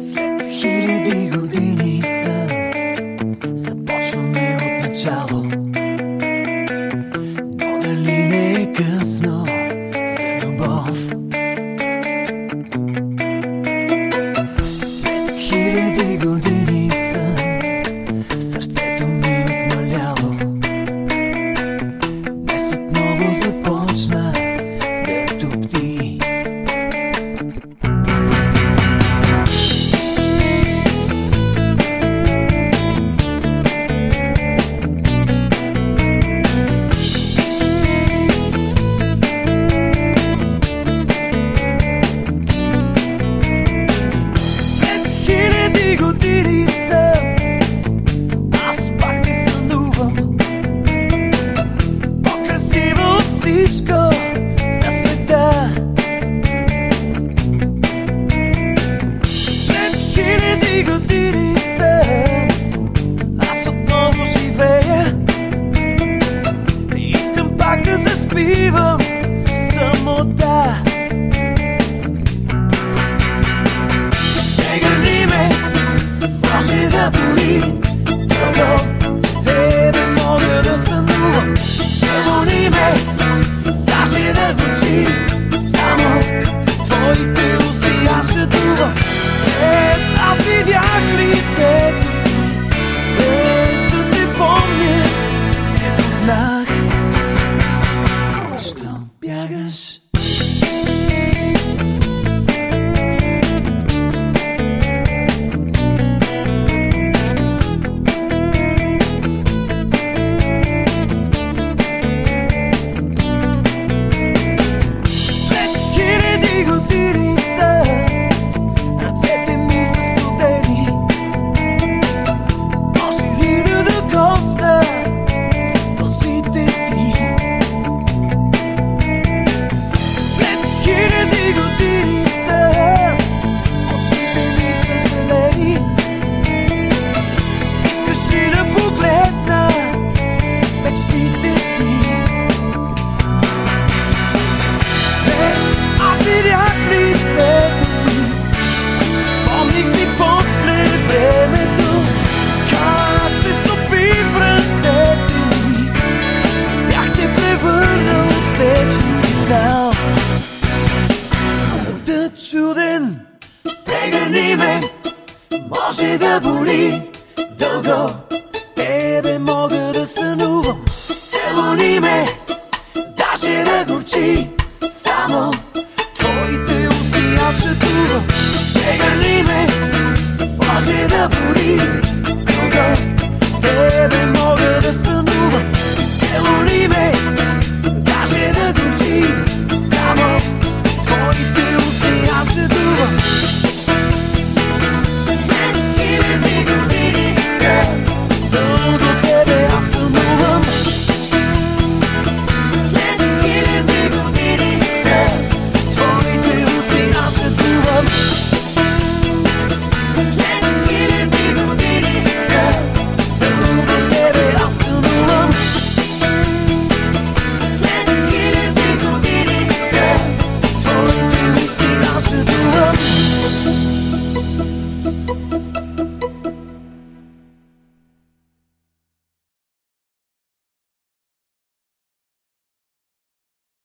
След хиляди години са започваме от начало. Но дали не beauty твоите усни аз ще дува Днес аз видях лице чуден. Прегърни ме, може да боли дълго. Тебе мога да сънувам. Целуни ме, даже да горчи. Само твоите устни аз ще турам. Прегърни ме, може да боли дълго. Тебе мога да сънувам. Целуни ме,